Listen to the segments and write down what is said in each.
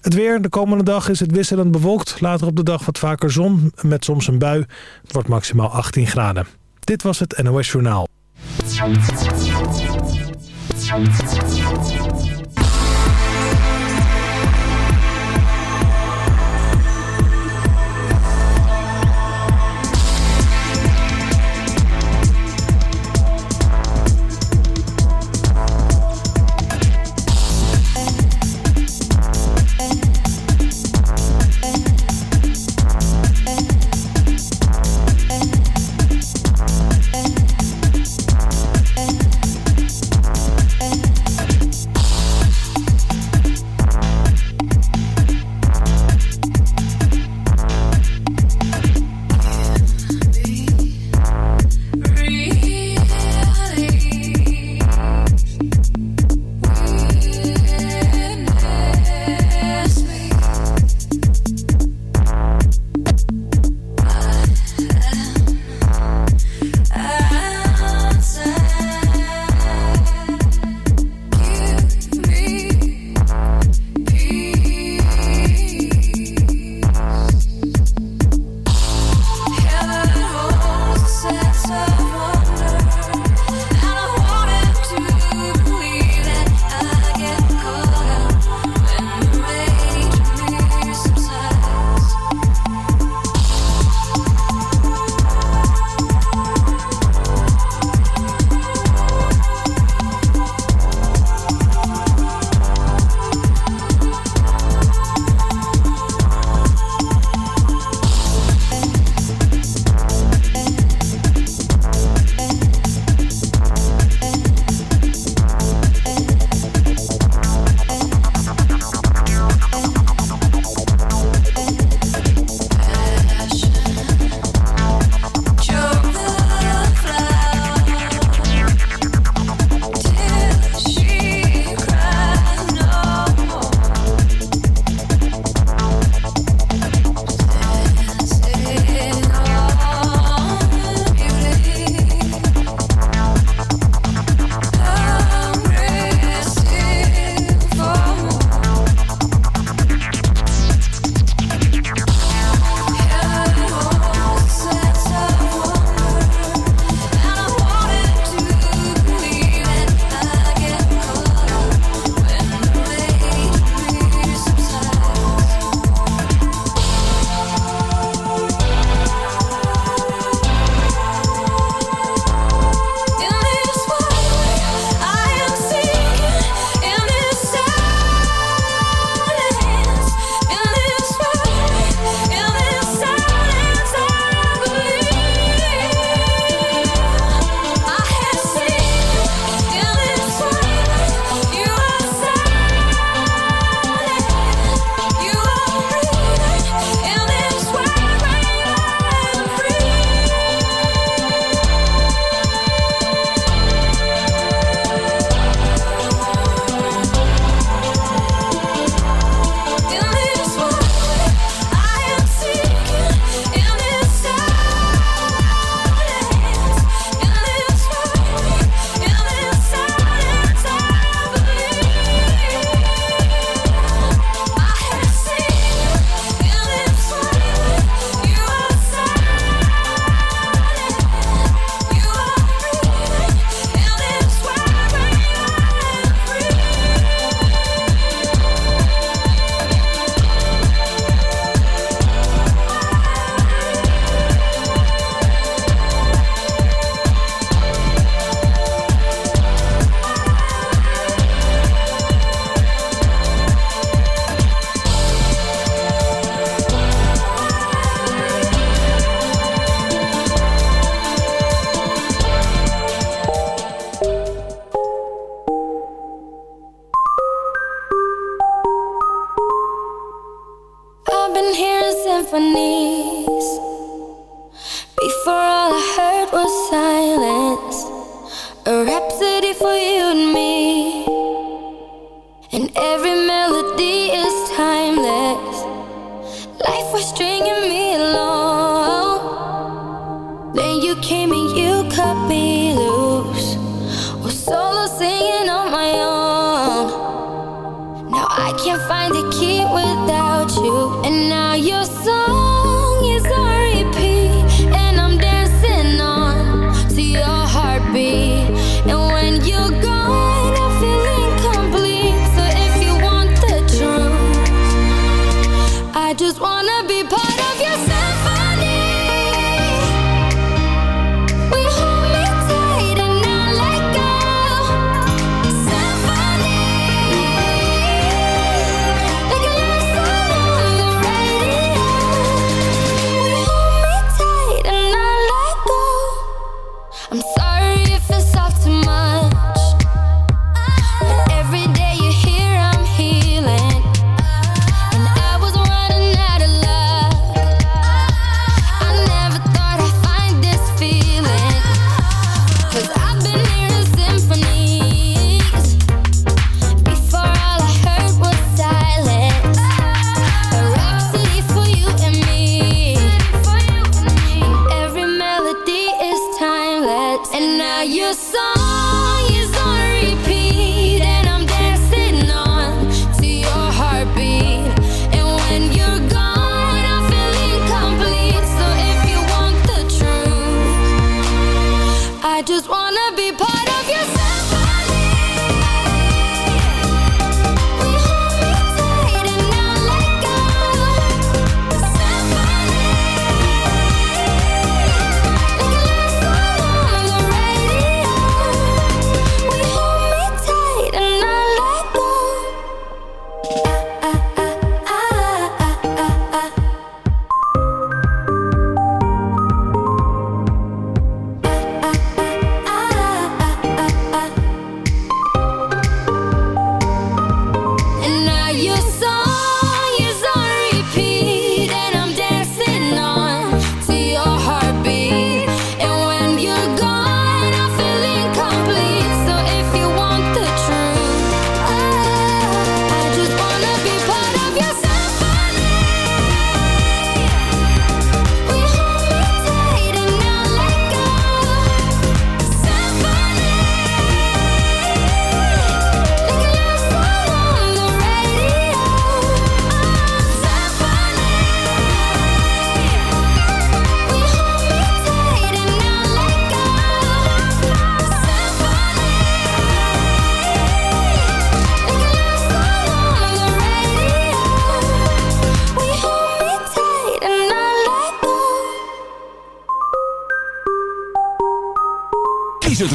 Het weer. De komende dag is het wisselend bewolkt. Later op de dag wat vaker zon met soms een bui. Het wordt maximaal 18 graden. Dit was het NOS Journaal.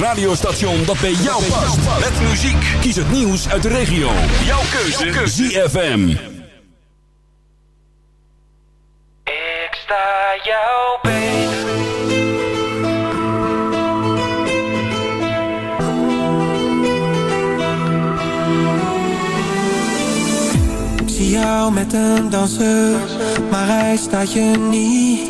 Radiostation dat bij jou past. Met muziek. Kies het nieuws uit de regio. Jouw keuze. ZFM. Ik sta jou beter. Ik zie jou met een danser, maar hij staat je niet.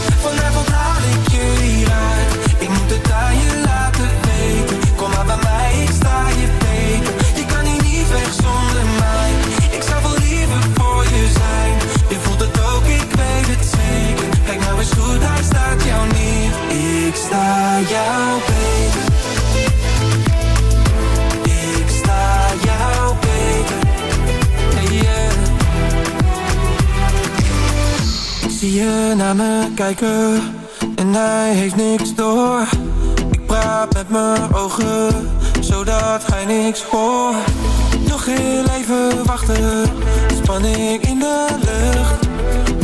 Ik sta jou beter. Ik sta jou beter. Hey, yeah. Ik zie je naar me kijken en hij heeft niks door. Ik praat met mijn ogen, zodat hij niks hoort. Nog heel even wachten, spanning in de lucht.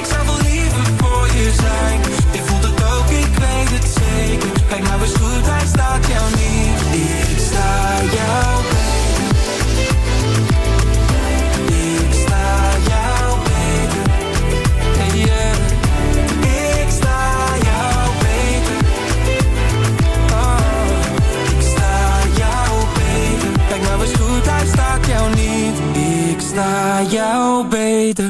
Ik zou wel liever voor je zijn. Je voelt het ook, ik weet het zeker. Kijk nou eens goed, hij staat jou niet. Ik sta jou beter. Ik sta jou beter. Hey, yeah. Ik sta jou beter. Oh, ik sta jou beter. Kijk nou eens goed, hij staat jou niet. Ik sta jou beter.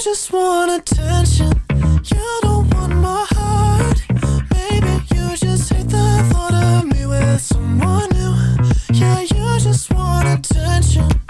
just want attention. You don't want my heart. Maybe you just hate the thought of me with someone new. Yeah, you just want attention.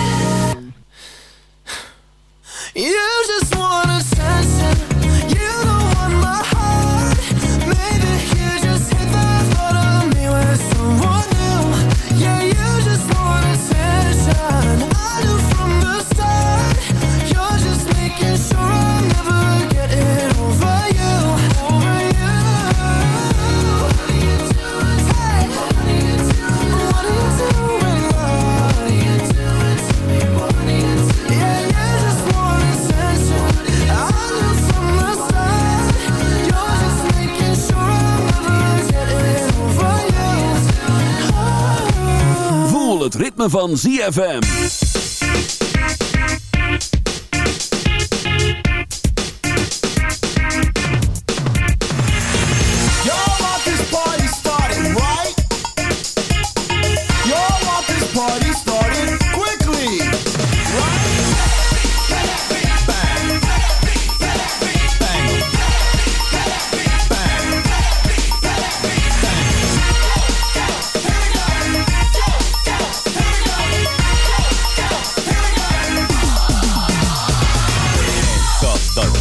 Van ZFM.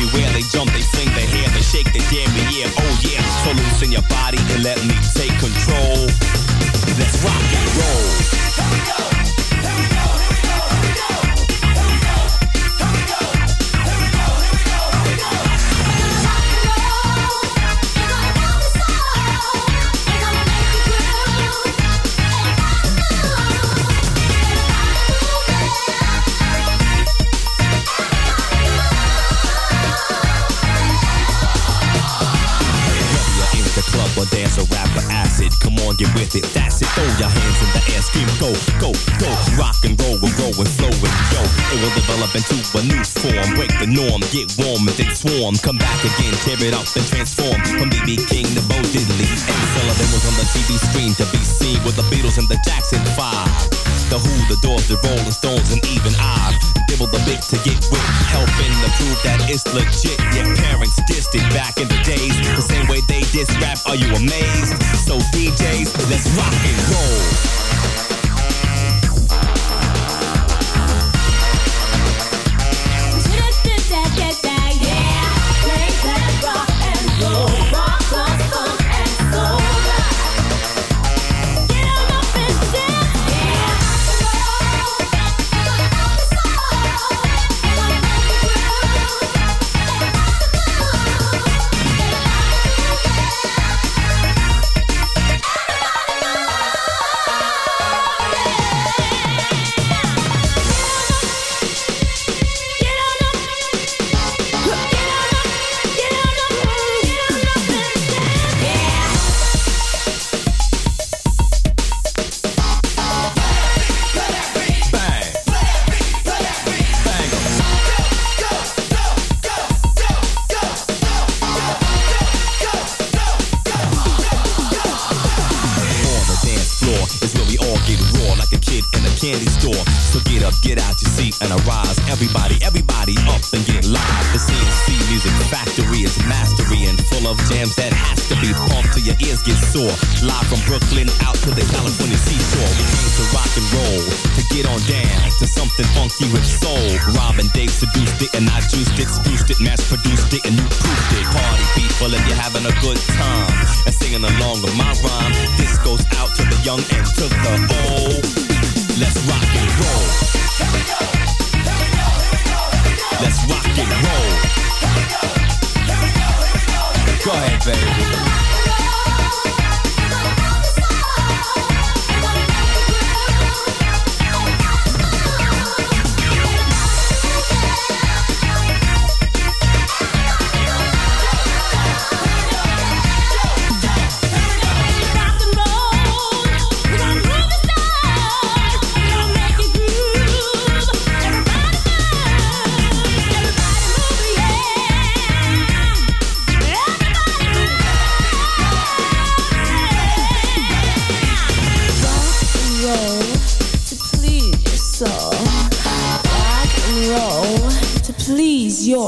everywhere, they jump, they swing their hair, they shake their dairy, yeah, oh yeah. So loosen your body and let me take control. Let's rock and roll. Go, go, go. Rock and roll, we'll grow and flow and yo. It will develop into a new form. Break the norm, get warm and then swarm. Come back again, tear it up and transform. From BB King to Bo Diddley. And Sullivan was on the TV screen to be seen with the Beatles and the Jackson 5. The Who, the Doors, the Rolling Stones, and even I dibble the bit to get with, helping to prove that it's legit. Your parents dissed it back in the days, the same way they diss rap. Are you amazed? So DJs, let's rock and roll.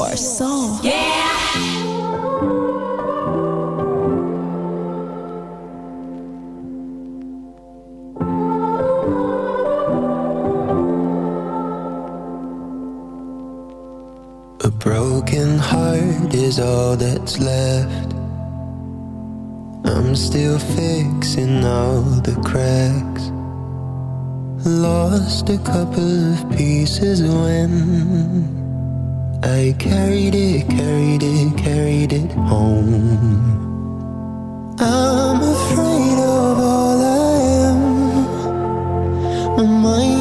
Your soul. Yeah. A broken heart is all that's left. I'm still fixing all the cracks. Lost a couple of pieces when I carried it, carried it, carried it home. I'm afraid of all I am. My mind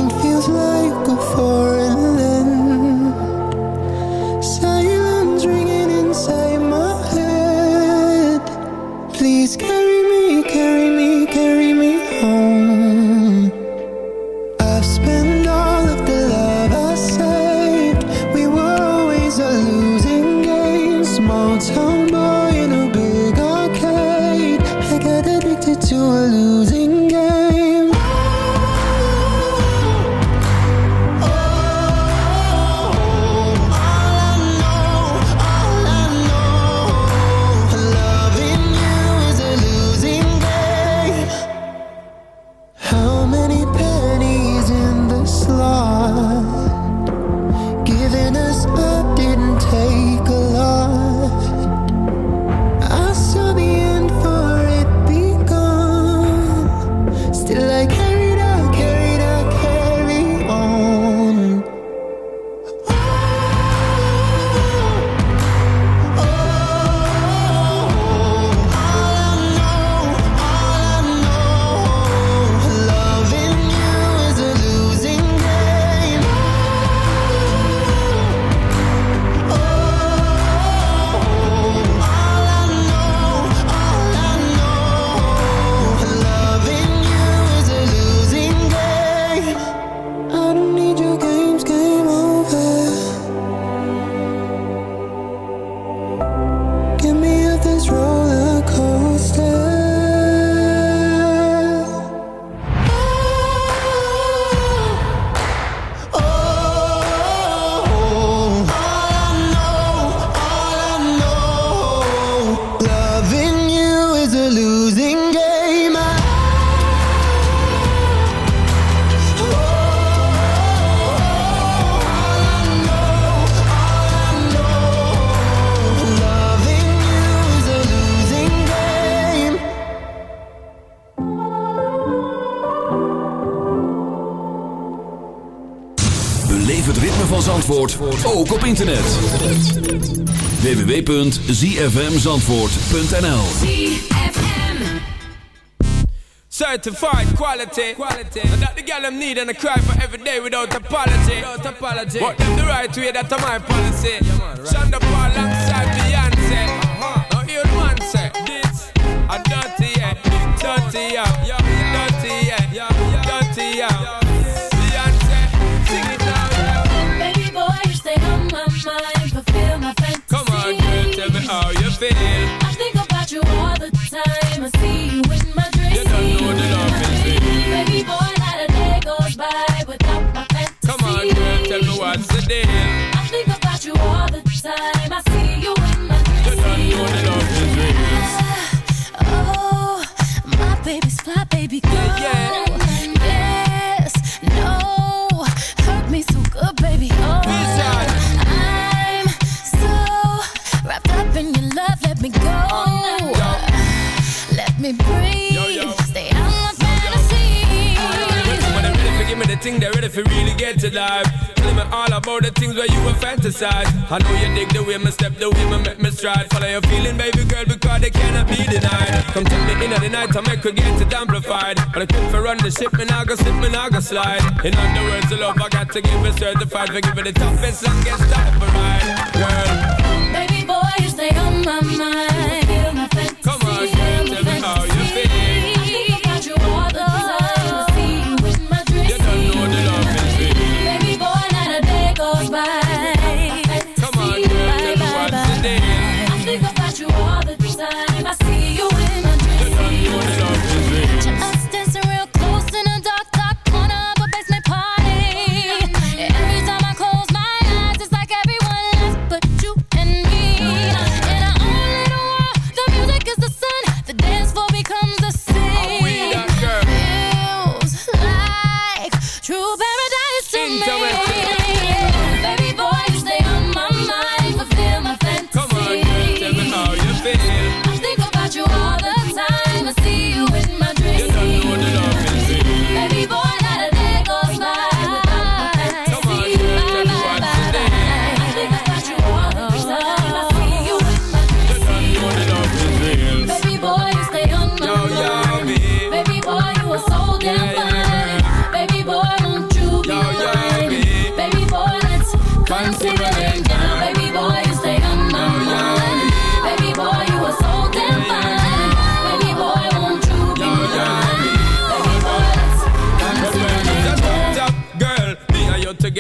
www.zfmzandvoort.nl Certified quality. quality. And that the girl them need and I cry for every day without apology. Without apology. But them the right way, that's my policy. Yeah, tell me how you feel. Ready for give me the thing, they're ready for really get to life. Tell me all about the things where you were fantasize. I know you dig the way me step, the way me make me stride. Follow your feeling, baby girl, because they cannot be denied. Come take me in at the night, I make her get it amplified. But I quit for run the ship, me now go slip, me now go slide. In other words, the love I got to give it certified. For give it the toughest, longest time for ride. Girl, Baby boy, you stay on my mind. My. Come on, girl, tell me how you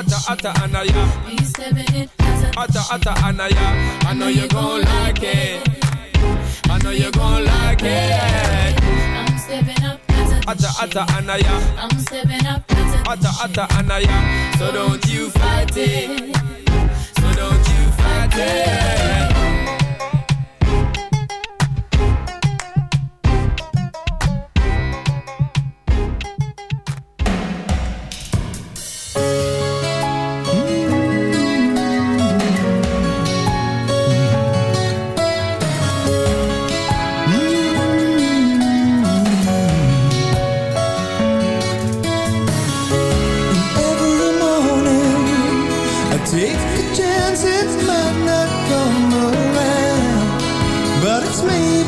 Atta atta anaya. Atta atta anaya, I know you gon' like it. I know you gon' like it. I'm stepping up, Atta atta anaya, I'm stepping up, atta atta anaya. So don't you fight it. So don't you fight it. me.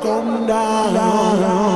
come down.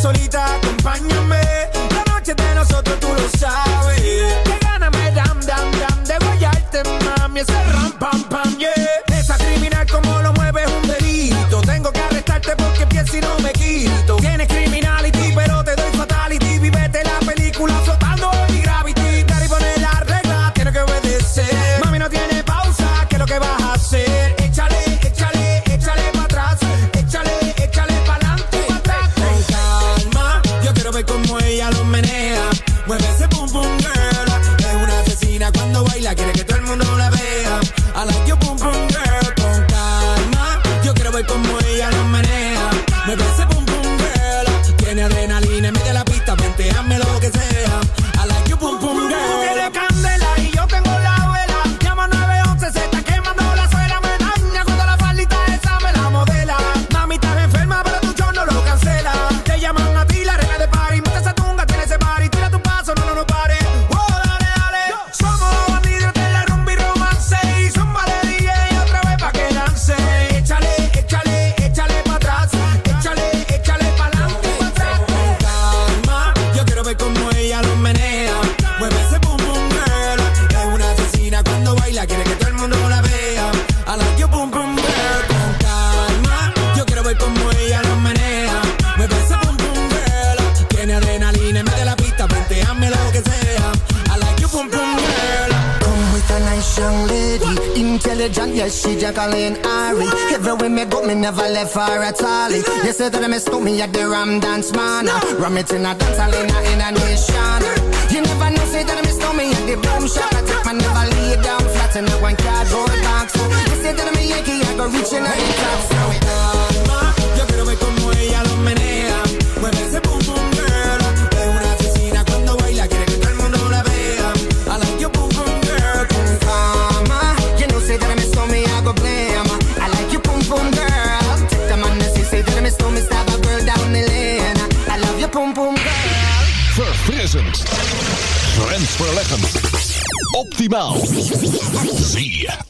solita, acompáñame. La noche de nosotros tú lo sabes. Qué gana me dam, dam, dan de guayarte, mami, ese rampa. Met een in a dance in a, in a nation. You never know, say that I miss me at the boom shop I take my never lay down flat in a Portimão.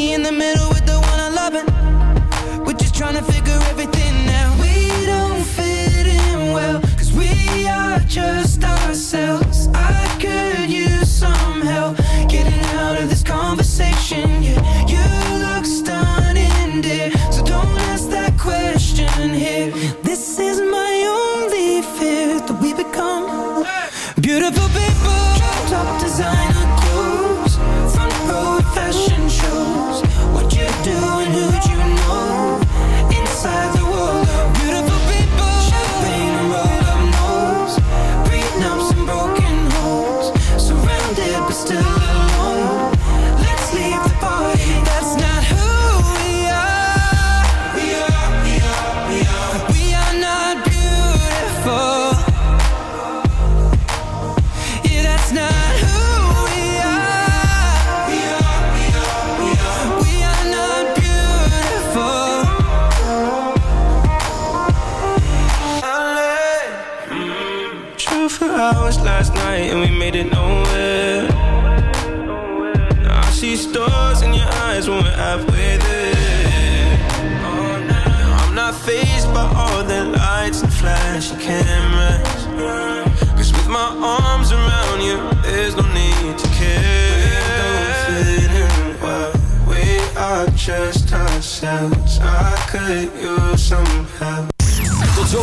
me in the